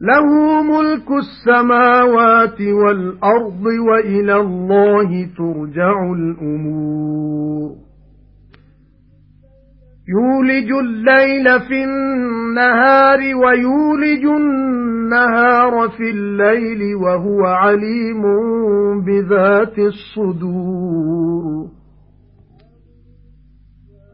لَهُ مُلْكُ السَّمَاوَاتِ وَالْأَرْضِ وَإِلَى اللَّهِ تُرْجَعُ الْأُمُورُ. يُولِجُ اللَّيْلَ فِي النَّهَارِ وَيُولِجُ النَّهَارَ فِي اللَّيْلِ وَهُوَ عَلِيمٌ بِذَاتِ الصُّدُورِ.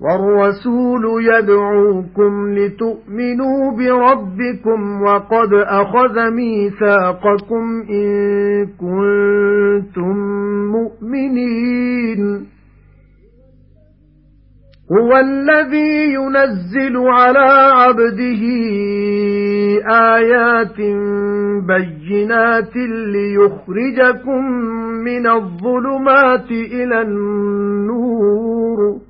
وَالرَّسُولُ يَدْعُوكُمْ لِتُؤْمِنُوا بِرَبِّكُمْ وَقَدْ أَخَذَ مِيثَاقَكُمْ إِن كُنتُم مُّؤْمِنِينَ. هُوَ الَّذِي يُنَزِّلُ عَلَى عَبْدِهِ آيَاتٍ بَيِّنَاتٍ لِّيُخْرِجَكُم مِّنَ الظُّلُمَاتِ إِلَى النُّورِ.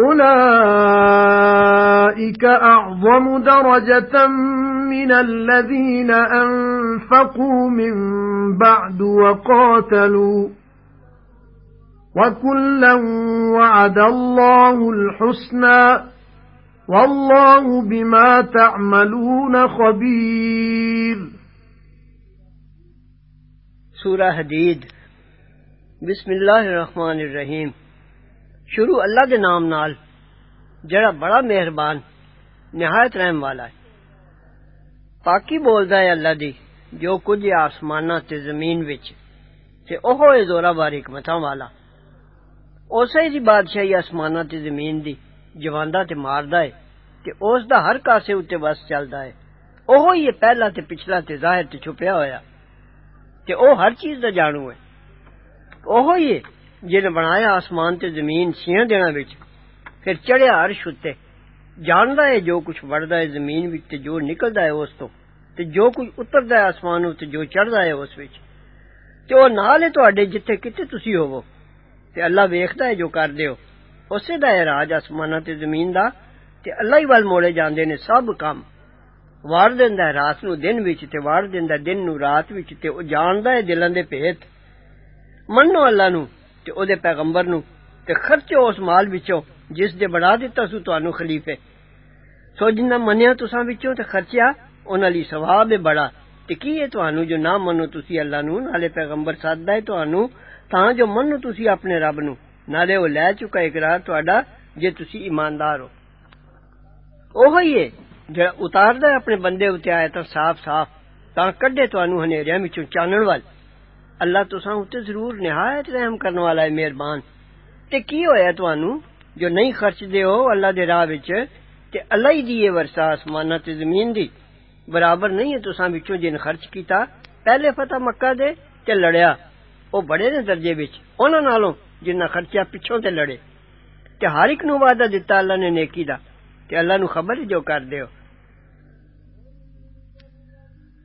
أُولَئِكَ أَعْظَمُ دَرَجَةً مِنَ الَّذِينَ أَنفَقُوا مِن بَعْدُ وَقَاتَلُوا وَكُلًّا وَعَدَ اللَّهُ الْحُسْنَى وَاللَّهُ بِمَا تَعْمَلُونَ خَبِيرٌ. سورہ حدید بسم اللہ الرحمن الرحیم شروع اللہ دے نام نال، جڑا بڑا مہربان، نہایت رحم والا ہے۔ پاکی بولدا ہے اللہ دی، جو کچھ آسماناں تے زمین وچ، تے اوہ اے زورا باری حکمتاں والا۔ اسی دی بادشاہی آسماناں تے زمین دی، جواندا تے ماردا ہے، تے اس دا ہر شے اُتے بس چلدا ہے۔ اوہ ہی پہلا تے پچھلا تے ظاہر تے چھپیا ہویا۔ تے او ہر چیز دا جانو ہے۔ اوہ ہی جن بنایا آسمان تے زمین چھیاں دناں وچ پھر چڑھیا عرش اتے جاندا ہے جو کچھ وڑدا ہے زمین وچ تے جو نکلدا ہے اس تو تے جو کچھ اتردا ہے آسمان تے جو چڑھدا ہے اس وچ تے او نال ہے تواڈے جتھے کتے تسی ہوو تے اللہ ویکھدا ہے جو کردے ہو اسے دا ہے راج آسماناں تے زمین دا تے اللہ ہی ول موڑے جاندے نے سب کام دیندا ہے رات نو دن وچ تے وار دیندا دن نو رات وچ تے او جاندا ہے دلاں دے بھیت منو اللہ نو تے اودے پیغمبر نو تے خرچو اس مال وچوں جس دے بنا دتا سو تانوں خلیفے۔ سو جنہ منیا تساں وچوں تے خرچیا، انہاں لئی ثواب ہے بڑا۔ تے کی اے تانوں جو نہ منو تسی اللہ نو، نالے پیغمبر سادہ ہے تانوں، تاں جو منو تسی اپنے رب نو۔ نالے او لے چکا اقرار تہاڈا جے تسی ایماندار ہو۔ اوہی ہے جڑا اتاردا ہے اپنے بندے اُتے آیا تا صاف صاف، تاں کڈے تانوں ہنیریاں وچوں چانن والا اللہ تساں تے ضرور نہایت رحم کرن والا ہے مہربان تے کی ہویا تانوں جو نہیں خرچ دے ہو اللہ دے راہ وچ تے اللہ ہی دی ورثہ آسماناں تے زمین دی برابر نہیں ہے تساں وچوں جن خرچ کیتا پہلے فتح مکہ دے تے لڑیا او بڑے نے درجے وچ انہاں نالوں جنہ خرچہ پچھوں تے لڑے تے ہر اک نو وعدہ دتا اللہ نے نیکی دا تے اللہ نو خبر جو کر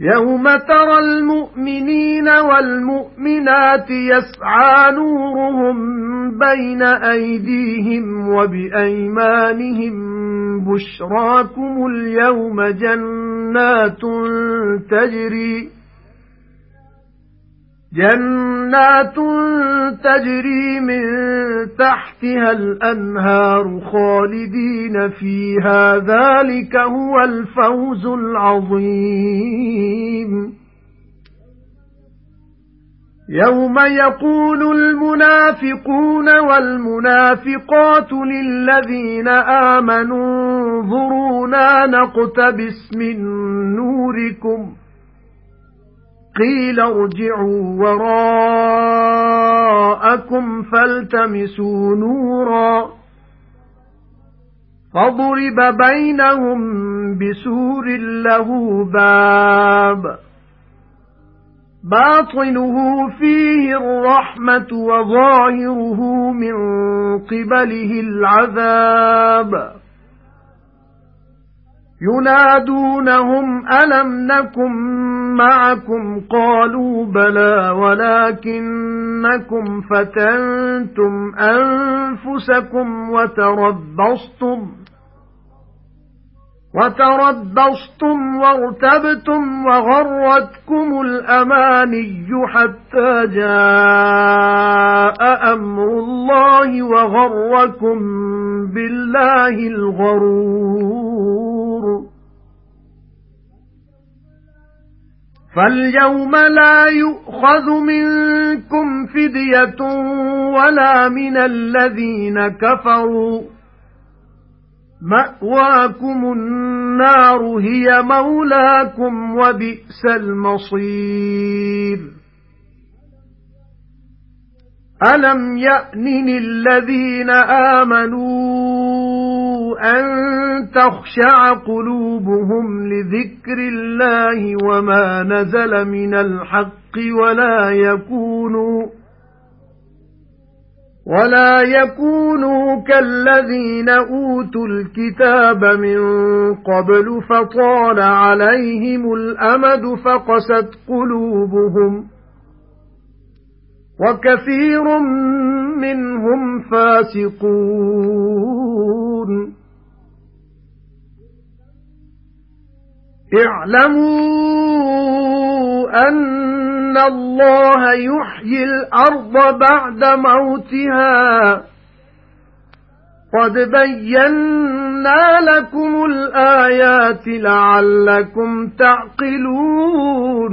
يَوْمَ تَرَى الْمُؤْمِنِينَ وَالْمُؤْمِنَاتِ يَسْعَى نُورُهُم بَيْنَ أَيْدِيهِمْ وَبِأَيْمَانِهِمْ بُشْرَاكُمُ الْيَوْمَ جَنَّاتٌ تَجْرِي جَنَّاتٌ تَجْرِي مِن تَحْتِهَا الْأَنْهَارُ خَالِدِينَ فِيهَا ذَلِكَ هُوَ الْفَوْزُ الْعَظِيمُ. يَوْمَ يَقُولُ الْمُنَافِقُونَ وَالْمُنَافِقَاتُ لِلَّذِينَ آمَنُوا انظُرُونَا نَقْتَبِسْ مِن نُّورِكُمْ قِيلَ ارْجِعُوا وَرَاءَكُمْ فَالْتَمِسُوا نُورًا. فَضُرِبَ بَيْنَهُم بِسُورٍ لَّهُ بَابٌ. بَاطِنُهُ فِيهِ الرَّحْمَةُ وَظَاهِرُهُ مِن قِبَلِهِ الْعَذَابُ. يُنَادُونَهُمْ أَلَمْ نَكُن مَّعَكُمْ؟ قَالُوا بَلَى وَلَكِنَّكُمْ فَتَنتُمْ أَنفُسَكُمْ وَتَرَبَّصْتُمْ. وَتَرَبَّصْتُمْ وَارْتَبْتُمْ وَغَرَّتْكُمُ الْأَمَانِيُّ حَتَّى جَاءَ أَمْرُ اللَّهِ وَغَرَّكُم بِاللَّهِ الْغَرُورُ. فَالْيَوْمَ لَا يُؤْخَذُ مِنكُمْ فِدْيَةٌ وَلَا مِنَ الَّذِينَ كَفَرُوا مَأْوَاكُمُ النَّارُ هِيَ مَوْلَاكُمْ وَبِئْسَ الْمَصِيرُ. أَلَمْ يَأْنِ لِلَّذِينَ آمَنُوا أَن تَخْشَعَ قُلُوبُهُمْ لِذِكْرِ اللَّهِ وَمَا نَزَلَ مِنَ الْحَقِّ وَلَا يَكُونُوا وَلَا يَكُونُوا كَالَّذِينَ أُوتُوا الْكِتَابَ مِنْ قَبْلُ فَطَالَ عَلَيْهِمُ الْأَمَدُ فَقَسَتْ قُلُوبُهُمْ وَكَثِيرٌ مِنْهُمْ فَاسِقُونَ اعْلَمُوا أَنَّ اللَّهَ يُحْيِي الْأَرْضَ بَعْدَ مَوْتِهَا قَدْ بَيَّنَّا لَكُمُ الْآيَاتِ لَعَلَّكُمْ تَعْقِلُونَ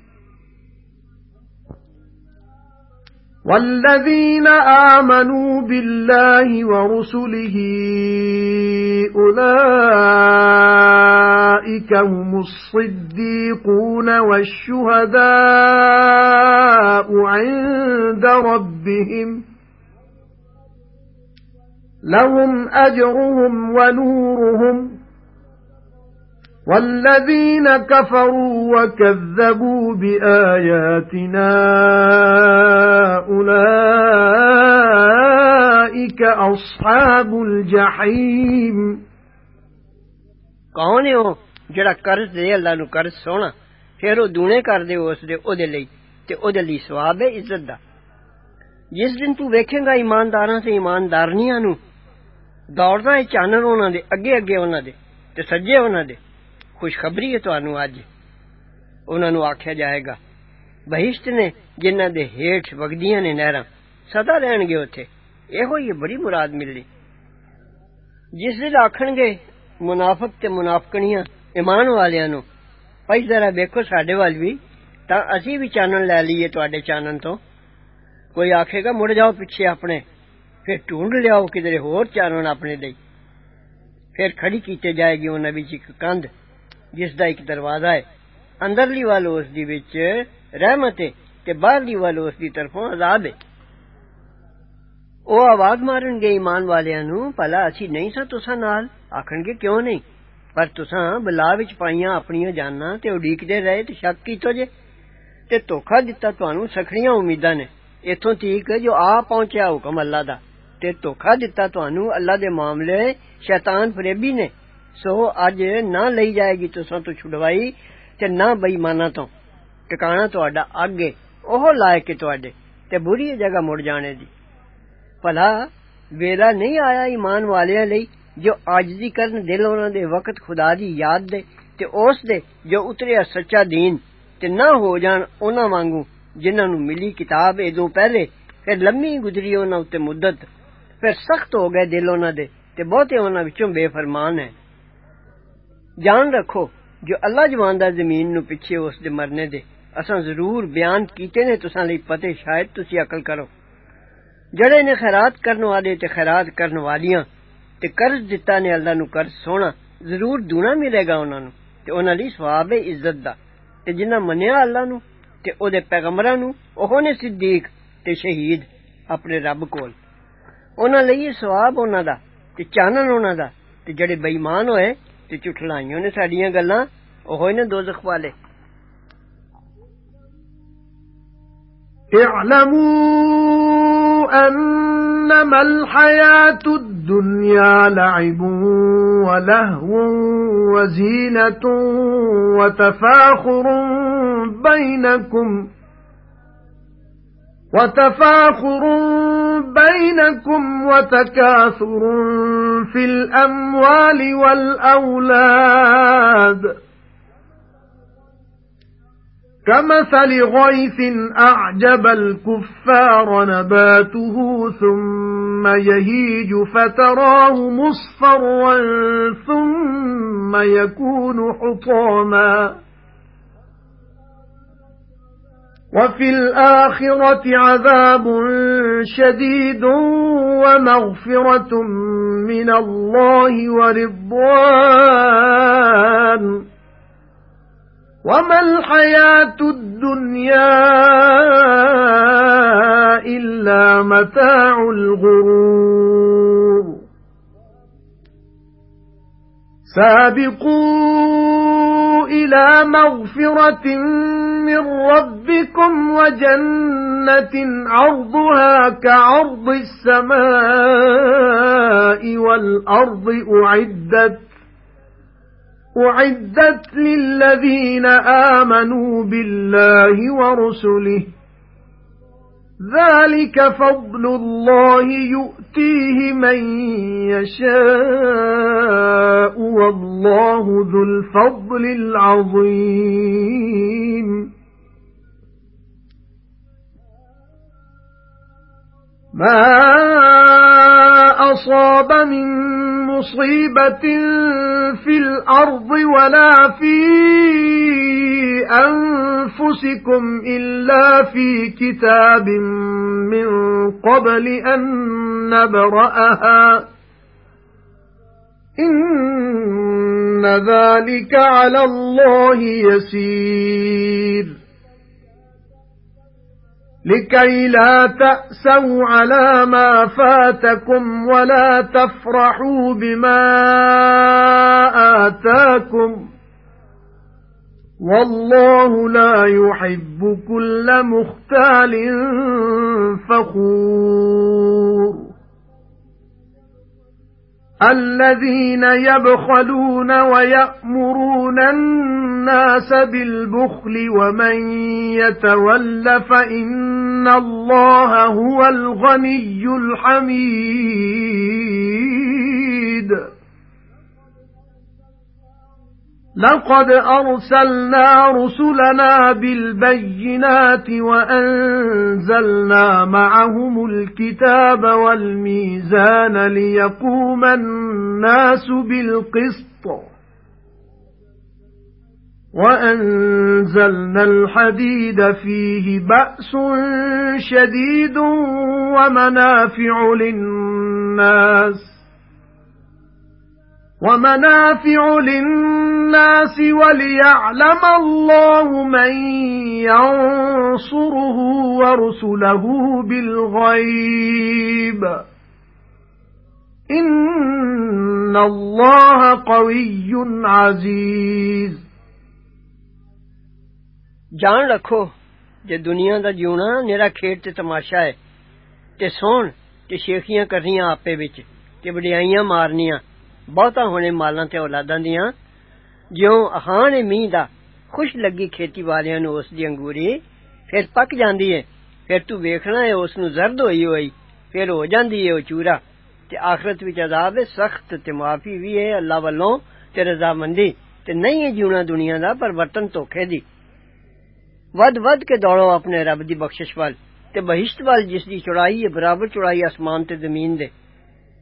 وَالَّذِينَ آمَنُوا بِاللَّهِ وَرُسُلِهِ أُولَئِكَ هُمُ الصِّدِّيقُونَ وَالشُّهَدَاءُ عِندَ رَبِّهِمْ لَهُمْ أَجْرُهُمْ وَنُورُهُمْ وَالَّذِينَ كَفَرُوا وَكَذَّبُوا بِآيَاتِنَا أُولَئِكَ أَصْحَابُ الْجَحِيمِ ਕੌਣ ਹੈ ਉਹ ਜਿਹੜਾ ਕਰਜ਼ ਦੇ ਅੱਲਾ ਨੂੰ ਕਰਜ਼ ਸੋਣਾ ਫਿਰ ਉਹ ਦੂਣੇ ਕਰਦੇ ਉਸ ਦੇ ਉਹਦੇ ਲਈ ਤੇ ਉਹਦੇ ਲਈ ਸਵਾਬ ਹੈ ਇੱਜ਼ਤ ਦਾ ਜਿਸ ਦਿਨ ਤੂੰ ਵੇਖੇਗਾ ਇਮਾਨਦਾਰਾਂ ਤੇ ਇਮਾਨਦਾਰਨੀਆਂ ਨੂੰ ਦੌੜਦਾ ਹੈ ਚਾਨਣ ਉਹਨਾਂ ਦੇ ਅੱਗੇ ਅੱਗੇ ਉਹਨਾਂ ਦੇ ਤੇ ਸੱਜੇ ਉਹਨਾਂ ਦੇ ਖੁਸ਼ਖਬਰੀ ਹੈ ਤੁਹਾਨੂੰ ਅੱਜ ਉਹਨਾਂ ਨੂੰ ਆਖਿਆ ਜਾਏਗਾ ਬਹਿਸ਼ਤ ਨੇ ਜਿਨ੍ਹਾਂ ਦੇ ਹੇਠ ਵਗਦੀਆਂ ਨੇ ਨਹਿਰਾਂ ਸਦਾ ਰਹਿਣਗੇ ਉੱਥੇ ਇਹੋ ਹੀ ਬੜੀ ਮੁਰਾਦ ਮਿਲਣੀ ਜਿਸ ਦਿਨ ਆਖਣਗੇ ਮੁਨਾਫਕ ਤੇ ਮੁਨਾਫਕਣੀਆਂ ਇਮਾਨ ਵਾਲਿਆਂ ਨੂੰ ਭਾਈ ਜ਼ਰਾ ਵੇਖੋ ਸਾਡੇ ਵੱਲ ਵੀ ਤਾਂ ਅਸੀਂ ਵੀ ਚਾਨਣ ਲੈ ਲਈਏ ਤੁਹਾਡੇ ਚਾਨਣ ਤੋਂ ਕੋਈ ਆਖੇਗਾ ਮੁੜ ਜਾਓ ਪਿੱਛੇ ਆਪਣੇ ਫਿਰ ਢੂੰਡ ਲਿਆਓ ਕਿਧਰੇ ਹੋਰ ਚਾਨਣ ਆਪਣੇ ਲਈ ਫਿਰ ਖੜੀ ਕੀਤੇ ਜਾਏਗੀ ਉਹਨਾਂ ਵਿੱਚ ਇੱਕ ਕੰਧ جس دا ایک دروازہ ہے۔ اندرلی والو اس دی وچ رحمت ہے تے باہرلی والو اس دی طرفوں عذاب ہے۔ او آواز مارن گے ایمان والیاں نو پلا اسی نہیں سا تساں نال؟ آکھن گے، کیوں نہیں؟ پر تساں بلا وچ پائیاں اپنی جاناں تے اڈیکدے رہے تے شک کیتو جے؟ تے دھوکھا دتا تانوں سکھڑیاں امیداں نے۔ ایتھوں ٹھیک جو آ پہنچیا حکم اللہ دا۔ تے دھوکھا دتا تانوں اللہ دے معاملے شیطان ਸੋ ਅੱਜ ਨਾ ਲਈ ਜਾਏਗੀ ਤੁਸਾਂ ਤੋਂ ਛੁਡਵਾਈ ਤੇ ਨਾ ਬੇਈਮਾਨਾਂ ਤੋਂ ਟਿਕਾਣਾ ਤੁਹਾਡਾ ਅੱਗੇ ਉਹ ਲਾਇਕ ਤੁਹਾਡੇ ਤੇ ਬੁਰੀ ਜਗ੍ਹਾ ਮੁੜ ਜਾਣੇ ਦੀ ਭਲਾ ਵੇਲਾ ਨਹੀਂ ਆਇਆ ਈਮਾਨ ਵਾਲਿਆਂ ਲਈ ਜੋ ਆਜਜ਼ੀ ਕਰਨ ਦਿਲ ਉਹਨਾਂ ਦੇ ਵਕਤ ਖੁਦਾ ਦੀ ਯਾਦ ਦੇ ਤੇ ਉਸ ਦੇ ਜੋ ਉਤਰਿਆ ਸੱਚਾ دین ਤੇ ਨਾ ਹੋ ਜਾਣ ਉਹਨਾਂ ਵਾਂਗੂ ਜਿਨ੍ਹਾਂ ਨੂੰ ਮਿਲੀ ਕਿਤਾਬ ਇਹਦੋਂ ਪਹਿਲੇ ਫਿਰ ਲੰਮੀ ਗੁਜ਼ਰੀ ਉਹਨਾਂ ਉੱਤੇ ਮੁੱਦਤ ਫਿਰ ਸਖਤ ਹੋ ਗਏ ਦਿਲ ਉਹਨਾਂ ਦੇ ਤੇ ਬਹੁਤੇ ਉਹਨਾਂ ਵਿੱਚੋਂ ਬੇਫਰਮਾਨ ਹੈ جان رکھو جو اللہ جوان دا زمین نو پیچھے اس دے مرنے دے اساں ضرور بیان کیتے نے تساں لئی پتے شاید تسی عقل کرو جڑے نے خیرات کرن والے تے خیرات کرن والیاں تے قرض دتا نے اللہ نو قرض سونا ضرور دونا ملے گا انہاں نو تے انہاں لئی ثواب عزت دا تے جنہاں منیا اللہ نو تے أو دے پیغمبراں نو اوہ نے صدیق تے شہید اپنے رب کول انہاں لئی ثواب انہاں دا تے چانن انہاں دا تے جڑے بے ایمان ہوئے ਤੇ ਝੁਠਲਾਈਆਂ ਨੇ ਸਾਡੀਆਂ ਗੱਲਾਂ ਉਹ ਨੇ ਦੋਜ਼ਖ ਵਾਲੇ اعلموا أنما الحياة الدنيا لعب ولهو وزينة وتفاخر بينكم وتفاخر بينكم وتكاثر في الأموال والأولاد. كَمَثَلِ غَيْثٍ أَعْجَبَ الْكُفَّارَ نَبَاتُهُ ثُمَّ يَهِيجُ فَتَرَاهُ مُصْفَرًّا ثُمَّ يَكُونُ حُطَامًا. وَفِي الْآخِرَةِ عَذَابٌ شَدِيدٌ وَمَغْفِرَةٌ مِنَ اللَّهِ وَرِضْوَانٌ. وَمَا الْحَيَاةُ الدُّنْيَا إِلَّا مَتَاعُ الْغُرُورِ. سَابِقُوا إِلَى مَغْفِرَةٍ مِنْ رَبِّكُمْ وَجَنَّةٍ عَرْضُهَا كَعَرْضِ السَّمَاءِ وَالْأَرْضِ أُعِدَّتْ أُعِدَّتْ لِلَّذِينَ آمَنُوا بِاللَّهِ وَرُسُلِهِ. ذَلِكَ فَضْلُ اللَّهِ يُؤْتِيهِ مَن يَشَاءُ. وَاللَّهُ ذُو الْفَضْلِ الْعَظِيمِ. مَا أَصَابَ مِن مُصِيبَةٍ فِي الْأَرْضِ وَلَا فِي أَنفُسِكُمْ إِلَّا فِي كِتَابٍ مِّن قَبْلِ أَن نَّبْرَأَهَا. إِنَّ ذَلِكَ عَلَى اللَّهِ يَسِيرٌ. لِكَيْ لَا تَأْسَوْا عَلَى مَا فَاتَكُمْ وَلَا تَفْرَحُوا بِمَا آتَاكُمْ. وَاللَّهُ لَا يُحِبُّ كُلَّ مُخْتَالٍ فَخُورٍ. الَّذِينَ يَبْخَلُونَ وَيَأْمُرُونَ النَّاسَ بِالْبُخْلِ وَمَن يَتَوَلَّ فَإِنَّ اللَّهَ هُوَ الْغَنِيُّ الْحَمِيدُ. لَقَدْ أَرْسَلْنَا رُسُلَنَا بِالْبَيِّنَاتِ وَأَنزَلْنَا مَعَهُمُ الْكِتَابَ وَالْمِيزَانَ لِيَقُومَ النَّاسُ بِالْقِسْطِ. وَأَنزَلْنَا الْحَدِيدَ فِيهِ بَأْسٌ شَدِيدٌ وَمَنَافِعُ لِلنَّاسِ. وَمَنَافِعُ لِلنَّاسِ لِلنَّاسِ وَلِيَعْلَمَ اللَّهُ مَن يَنصُرُهُ وَرُسُلَهُ بِالْغَيْبِ. إِنَّ اللَّهَ قَوِيٌّ عَزِيزٌ. جان رکھو جے دنیا دا جیونا نیرا کھیڈ تے تماشا ہے تے سون تے شیخیاں کرنیاں آپے وچ تے بڑیائیاں مارنیاں بہتا ہونے مالاں تے اولاداں دیاں ਜਿਉਂ ਅਹਾਨ ਮੀਂਹ ਦਾ ਖੁਸ਼ ਲੱਗੀ ਖੇਤੀ ਵਾਲਿਆਂ ਨੂੰ ਉਸ ਦੀ ਅੰਗੂਰੀ ਫਿਰ ਪੱਕ ਜਾਂਦੀ ਏ ਫਿਰ ਤੂੰ ਵੇਖਣਾ ਏ ਉਸ ਨੂੰ ਜ਼ਰਦ ਹੋਈ ਹੋਈ ਫਿਰ ਹੋ ਜਾਂਦੀ ਏ ਉਹ ਚੂਰਾ ਤੇ ਆਖਰਤ ਵਿੱਚ ਅਜ਼ਾਬ ਏ ਸਖਤ ਤੇ ਮਾਫੀ ਵੀ ਏ ਅੱਲਾ ਵੱਲੋਂ ਤੇ ਰਜ਼ਾਮੰਦੀ ਤੇ ਨਹੀਂ ਏ ਜੂਣਾ ਦੁਨੀਆ ਦਾ ਪਰ ਵਰਤਨ ਧੋਖੇ ਦੀ ਵੱਧ ਵੱਧ ਕੇ ਦੌੜੋ ਆਪਣੇ ਰੱਬ ਦੀ ਬਖਸ਼ਿਸ਼ ਵੱਲ ਤੇ ਬਹਿਸ਼ਤ ਵੱਲ ਜਿਸ ਦੀ ਚੌੜਾਈ ਏ ਬਰਾਬਰ ਚੌੜਾਈ ਅਸਮਾਨ ਤੇ ਜ਼ਮੀਨ ਦੇ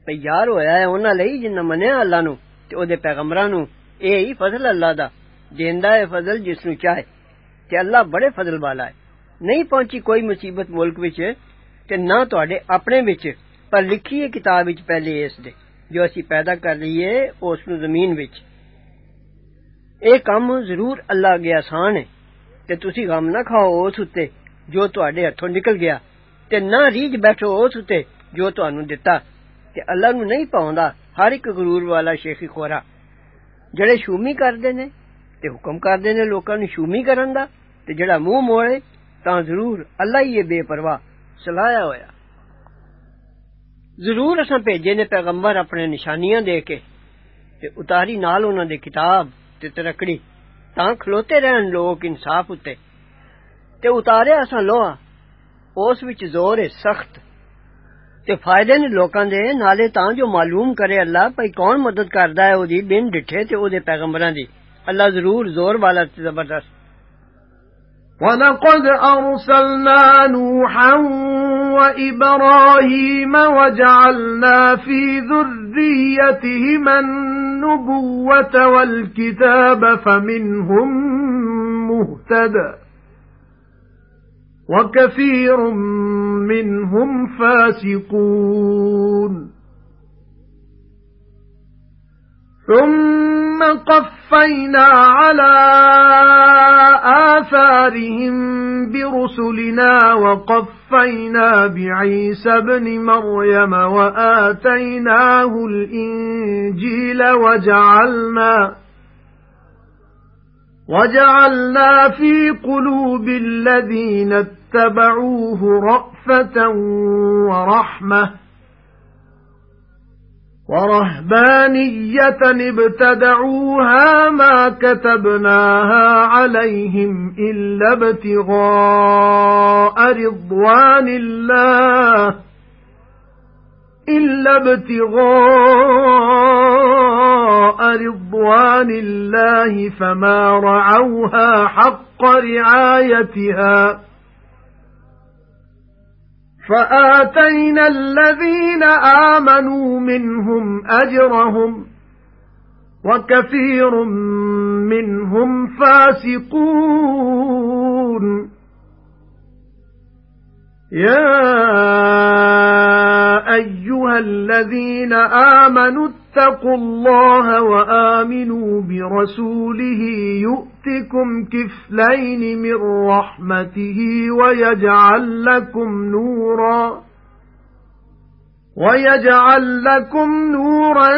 ਤਿਆਰ ਹੋਇਆ ਹੈ ਉਹਨਾਂ ਲਈ ਜਿਨ੍ਹਾਂ ਮੰਨਿਆ ਅੱਲਾ ਨੂੰ ਤੇ ਉਹਦੇ ਪੈਗੰਬਰਾਂ ਨੂੰ اے ہی فضل اللہ دا دیندا ہے فضل جس نو چاہے تے اللہ بڑے فضل والا ہے۔ نہیں پہنچی کوئی مصیبت ملک وچ تے نہ تواڈے اپنے وچ، پر لکھی ہے کتاب وچ پہلے اس دے۔ جو اسی پیدا کر لیے اس نو زمین وچ۔ اے کم ضرور اللہ اگے آسان ہے۔ تے تسی غم نہ کھاؤ اس اتے جو تواڈے ہتھوں نکل گیا۔ تے نہ ریج بیٹھو اس اتے جو تانوں دتا۔ تے اللہ نو نہیں پاوندا ہر ایک غرور والا شیخی خورا ਜਿਹੜੇ ਸ਼ੂਮੀ ਕਰਦੇ ਨੇ ਤੇ ਹੁਕਮ ਕਰਦੇ ਨੇ ਲੋਕਾਂ ਨੂੰ ਸ਼ੂਮੀ ਕਰਨ ਦਾ ਤੇ ਜਿਹੜਾ ਮੂੰਹ ਮੋੜੇ ਤਾਂ ਜ਼ਰੂਰ ਅੱਲਾ ਹੀ ਇਹ ਬੇਪਰਵਾਹ ਸਲਾਇਆ ਹੋਇਆ ਜ਼ਰੂਰ ਅਸਾਂ ਭੇਜੇ ਨੇ ਪੈਗੰਬਰ ਆਪਣੇ ਨਿਸ਼ਾਨੀਆਂ ਦੇ ਕੇ ਤੇ ਉਤਾਰੀ ਨਾਲ ਉਹਨਾਂ ਦੇ ਕਿਤਾਬ ਤੇ ਤਰਕੜੀ ਤਾਂ ਖਲੋਤੇ ਰਹਿਣ ਲੋਕ ਇਨਸਾਫ ਉੱਤੇ ਤੇ ਉਤਾਰਿਆ ਅਸਾਂ ਲੋਹਾ ਉਸ ਵਿੱਚ ਜ਼ੋਰ ਹੈ ਸਖਤ تے فائدے نے لوکاں دے، نالے تاں جو معلوم کرے اللہ، بھئی کون مدد کردا ہے اودی بن ڈٹھے تے اودے پیغمبراں دی۔ اللہ ضرور زور والا تے زبردست۔ وَلَقَدْ أَرْسَلْنَا نُوحًا وَإِبْرَاهِيمَ وَجَعَلْنَا فِي ذُرِّيَّتِهِمَا النُّبُوَّةَ وَالْكِتَابَ فَمِنْهُمْ مُهْتَدٍ وَكَثِيرٌ مِنْهُمْ فَاسِقُونَ. ثُمَّ قَفَّيْنَا عَلَى آثَارِهِمْ بِرُسُلِنَا وَقَفَّيْنَا بِعِيسَى ابْنِ مَرْيَمَ وَآتَيْنَاهُ الْإِنْجِيلَ وَجَعَلْنَا وَجَعَلْنَا فِي قُلُوبِ الَّذِينَ اتَّبَعُوهُ رَأْفَةً وَرَحْمَةً وَرَهْبَانِيَّةً ابْتَدَعُوهَا مَا كَتَبْنَاهَا عَلَيْهِمْ إِلَّا ابْتِغَاءَ رِضْوَانِ اللَّهِ إِلَّا ابْتِغَاءَ رِضْوَانِ اللَّهِ فَمَا رَعَوْهَا حَقَّ رِعَايَتِهَا. فَآتَيْنَا الَّذِينَ آمَنُوا مِنْهُمْ أَجْرَهُمْ وَكَثِيرٌ مِنْهُمْ فَاسِقُونَ. يَا أَيُّهَا الَّذِينَ آمَنُوا اتَّقُوا اللَّهَ وَآمِنُوا بِرَسُولِهِ يُؤْتِكُمْ كِفْلَيْنِ مِنْ رَحْمَتِهِ وَيَجْعَلْ لَكُمْ نُورًا وَيَجْعَلْ لَكُمْ نُورًا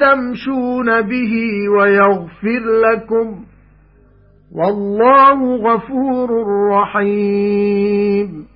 تَمْشُونَ بِهِ وَيَغْفِرْ لَكُمْ وَاللَّهُ غَفُورٌ رَحِيمٌ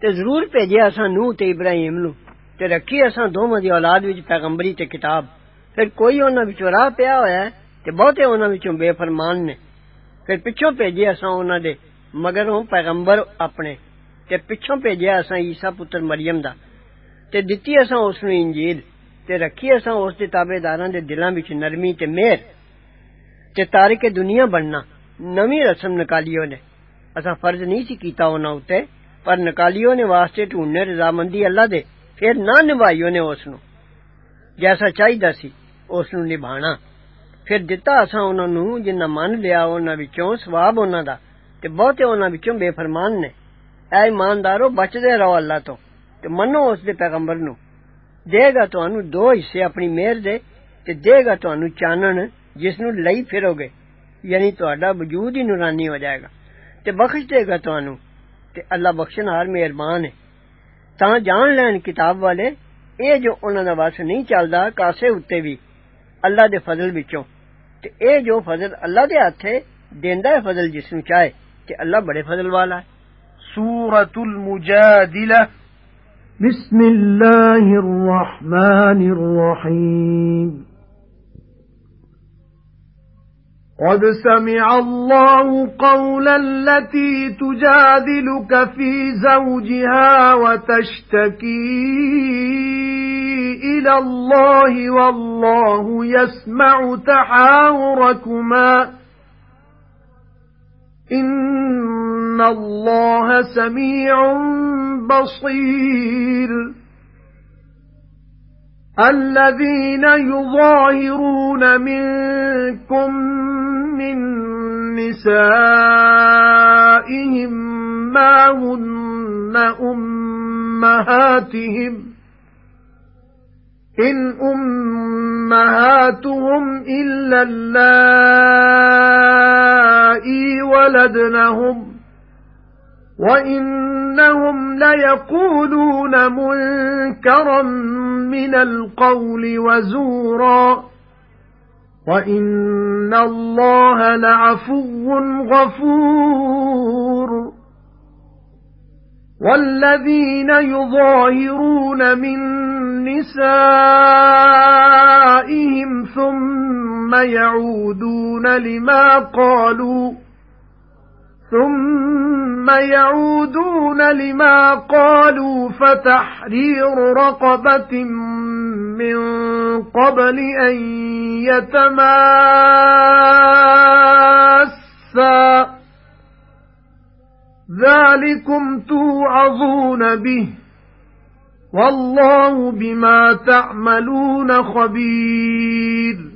تے ضرور بھیجیا اساں نوح تے ابراہیم نو تے رکھی اساں دوواں دی اولاد وچ پیغمبری تے کتاب۔ پھر کوئی انہاں وچوں راہ پیا ہویا ہے تے بہتے انہاں وچوں بے فرمان نے۔ پھر پچھوں بھیجے اساں انہاں دے مگر ہوں پیغمبر اپنے۔ تے پچھوں بھیجیا اساں عیسیٰ پتر مریم دا۔ تے دتی اساں اس نو انجیل۔ تے رکھی اساں اس دے تابعداراں دے دلاں وچ نرمی تے مہر۔ تے تارک دنیا بننا، نویں رسم نکالیو نے۔ اساں فرض نہیں سی کیتا انہاں اُتے پر نکالیو نے واسطے ڈھونڈنے رضامندی اللہ دے، پھر نہ نبھائیو نے اس نو جیسا چاہیدا سی اس نو نبھانا۔ پھر دتا اساں انہاں نو جنہ من لیا، انہاں وچوں ثواب انہاں دا۔ تے بہتے انہاں وچوں بے فرمان نے۔ اے ایماندارو، بچدے رہو اللہ تو۔ تے منو اس دے پیغمبر نو دے گا تانوں دو حصے اپنی مہر دے، تے دے گا تانوں چانن، جس نو لئی پھرو گے۔ یعنی تہاڈا وجود ہی نورانی ہو جائے گا۔ تے بخش دے گا تانوں۔ تے اللہ بخشنہار مہربان ہے۔ تاں جان لین کتاب والے، اے جو انہاں دا وس نہیں چلدا کاسے اُتے وی، اللہ دے فضل وچوں۔ تے اے جو فضل اللہ دے ہاتھ ہے دیندا ہے، فضل جس نو چاہے، تے اللہ بڑے فضل والا ہے۔ سورة المجادلة۔ بسم الله الرحمن قد سمع الله قول التي تجادلك في زوجها وتشتكي إلى الله والله يسمع تحاوركما. إِنَّ اللَّهَ سَمِيعٌ بَصِيرٌ. الَّذِينَ يُظَاهِرُونَ مِنكُم مِّن نِّسَائِهِم مَّا هُنَّ أُمَّهَاتِهِمْ إِنْ أُمَّهَاتُهُمْ إِلَّا اللَّائِي وَلَدْنَهُمْ وَإِنَّهُمْ لَيَقُولُونَ مُنكَرًا مِنَ الْقَوْلِ وَزُورًا وَإِنَّ اللَّهَ لَعَفُوٌّ غَفُورٌ وَالَّذِينَ يُظَاهِرُونَ مِن نِّسَائِهِمْ ثُمَّ يَعُودُونَ لِمَا قَالُوا ثُمَّ يَعُودُونَ لِمَا قَالُوا فَتَحْرِيرُ رَقَبَةٍ مِّن قَبْلِ أَن يَتَمَاسَّا. ذَلِكُمْ تُوعَظُونَ بِهِ. وَاللَّهُ بِمَا تَعْمَلُونَ خَبِيرٌ.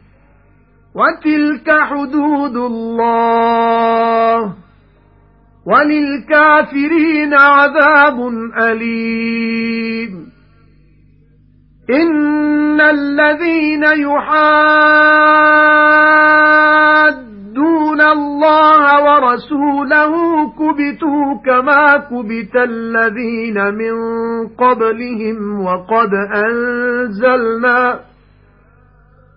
وَتِلْكَ حُدُودُ اللَّهِ وَلِلْكَافِرِينَ عَذَابٌ أَلِيمٌ. إِنَّ الَّذِينَ يُحَادُّونَ اللَّهَ وَرَسُولَهُ كُبِتُوا كَمَا كُبِتَ الَّذِينَ مِن قَبْلِهِمْ وَقَدْ أَنزَلْنَا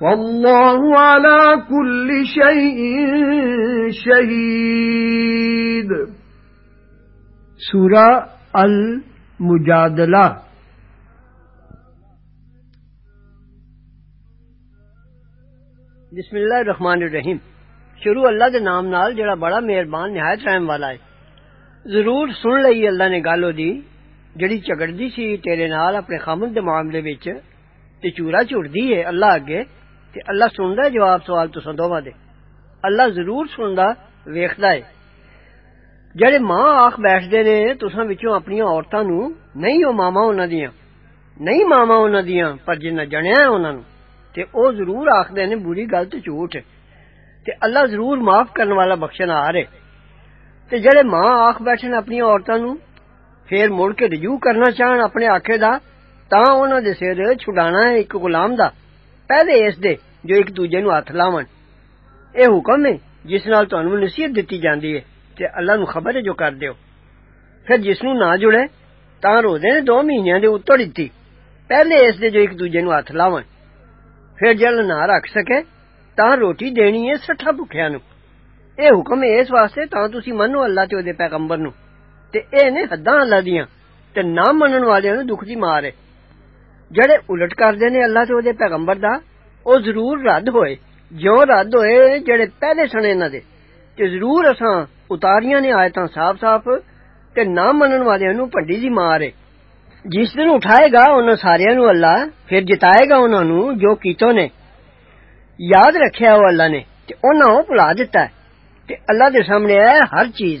والله على كل شيء شهيد. سورہ المجادلہ. بسم اللہ الرحمن الرحیم. شروع اللہ دے نام نال جڑا بڑا مہربان نہایت رحم والا ہے. ضرور سن لئی اللہ نے گالو دی، جڑی جھگڑدی سی تیرے نال اپنے خامن دے معاملے وچ، تے چورا چڑدی ہے اللہ اگے. تے اللہ سندا ہے جواب سوال تساں دوواں دے۔ اللہ ضرور سندا ویکھدا ہے۔ جڑے ماں آکھ بیٹھدے نے تساں وچوں اپنی عورتاں نو نہیں أو ماما انہاں دیاں نہیں ماما انہاں دیاں پر جنہ جنیا ہے انہاں نو تے أو ضرور آکھدے نے بری گل تے جھوٹ تے اللہ ضرور معاف کرن والا بخشن آ رہے۔ تے جڑے ماں آکھ بیٹھن اپنی عورتاں نو پھر مڑ کے رجوع کرنا چاہن اپنے آکھے دا تاں انہاں دے سر چھڑانا ہے ایک غلام دا۔ پہلے اس دے جو ایک دوجے نو ہاتھ لاون اے حکم ہے جس نال تانوں نصیحت دتی جاندی ہے تے اللہ نو خبر ہے جو کر دیو پھر جس نو نہ جڑے تاں روزے نے دو مہینیاں دے اتر دتی پہلے اس دے جو ایک دوجے نو ہاتھ لاون پھر جل نہ رکھ سکے تاں روٹی دینی ہے سٹھاں بھکھیاں نو اے حکم ہے اس واسطے تاں تسی منو اللہ تے او دے پیغمبر نو تے اے نے حداں اللہ دیاں تے نہ منن والے نو دکھ دی مار ہے جڑے الٹ کردے نے اللہ تے اودے پیغمبر دا، او ضرور رد ہوئے۔ جو رد ہوئے جڑے پہلے سنے انہاں دے۔ تے ضرور اساں اتاریاں نے آیتاں صاف صاف تے نہ منن والے نو پنڈی جی مارے جس دن اٹھائے گا انہاں سارے نو اللہ، پھر جتائے گا انہاں نو جو کیتو نے۔ یاد رکھیا او اللہ نے تے انہاں او بلا دیتا ہے۔ تے اللہ دے سامنے ہے ہر چیز۔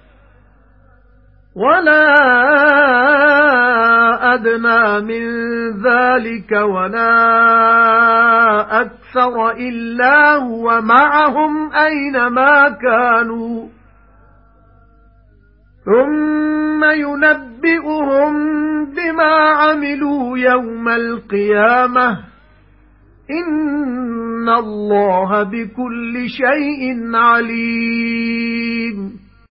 وَلَا أَدْنَى مِن ذَلِكَ وَلَا أَكْثَرَ إِلَّا هُوَ مَعَهُمْ أَيْنَمَا كَانُوا. ثُمَّ يُنَبِّئُهُم بِمَا عَمِلُوا يَوْمَ الْقِيَامَةِ. إِنَّ اللَّهَ بِكُلِّ شَيْءٍ عَلِيمٌ.